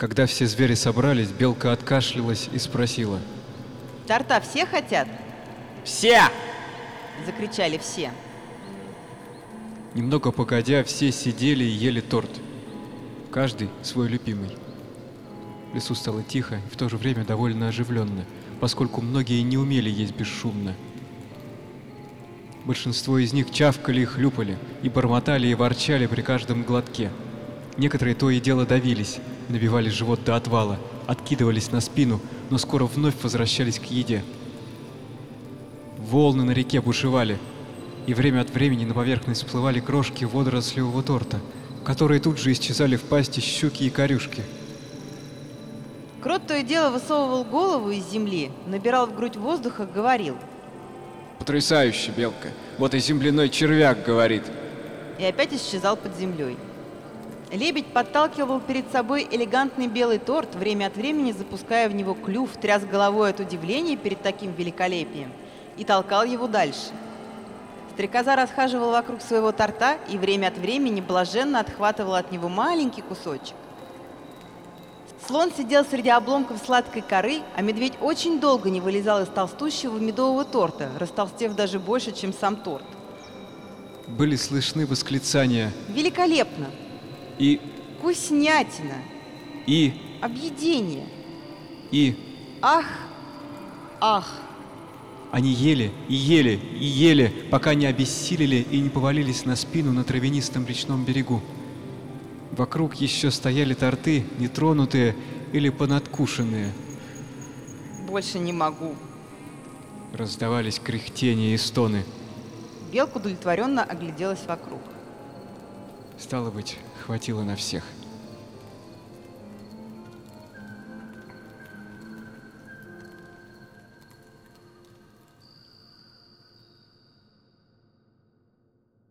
Когда все звери собрались, белка откашлялась и спросила. Торта все хотят? Все! Закричали все. Немного погодя, все сидели и ели торт. Каждый свой любимый. В лесу стало тихо и в то же время довольно оживленно, поскольку многие не умели есть бесшумно. Большинство из них чавкали и хлюпали, и бормотали и ворчали при каждом глотке. Некоторые то и дело давились, набивали живот до отвала, откидывались на спину, но скоро вновь возвращались к еде. Волны на реке бушевали, и время от времени на поверхность всплывали крошки водорослевого торта, которые тут же исчезали в пасти щуки и корюшки. Крот то и дело высовывал голову из земли, набирал в грудь воздуха, говорил. Потрясающе, белка. Вот и земляной червяк говорит. И опять исчезал под землей. Лебедь подталкивал перед собой элегантный белый торт, время от времени запуская в него клюв, тряс головой от удивления перед таким великолепием и толкал его дальше. Стрекоза расхаживал вокруг своего торта и время от времени блаженно отхватывал от него маленький кусочек. Слон сидел среди обломков сладкой коры, а медведь очень долго не вылезал из толстущего медового торта, растолстев даже больше, чем сам торт. Были слышны восклицания Великолепно! И Вкуснятина! и Объедение! и Ах! Ах! Они ели и ели и ели, пока не обессилели и не повалились на спину на травянистом речном берегу. Вокруг еще стояли торты, нетронутые или понадкушенные. Больше не могу. Раздавались кряхтения и стоны. Белка удовлетворенно огляделась вокруг. Стало быть, хватило на всех.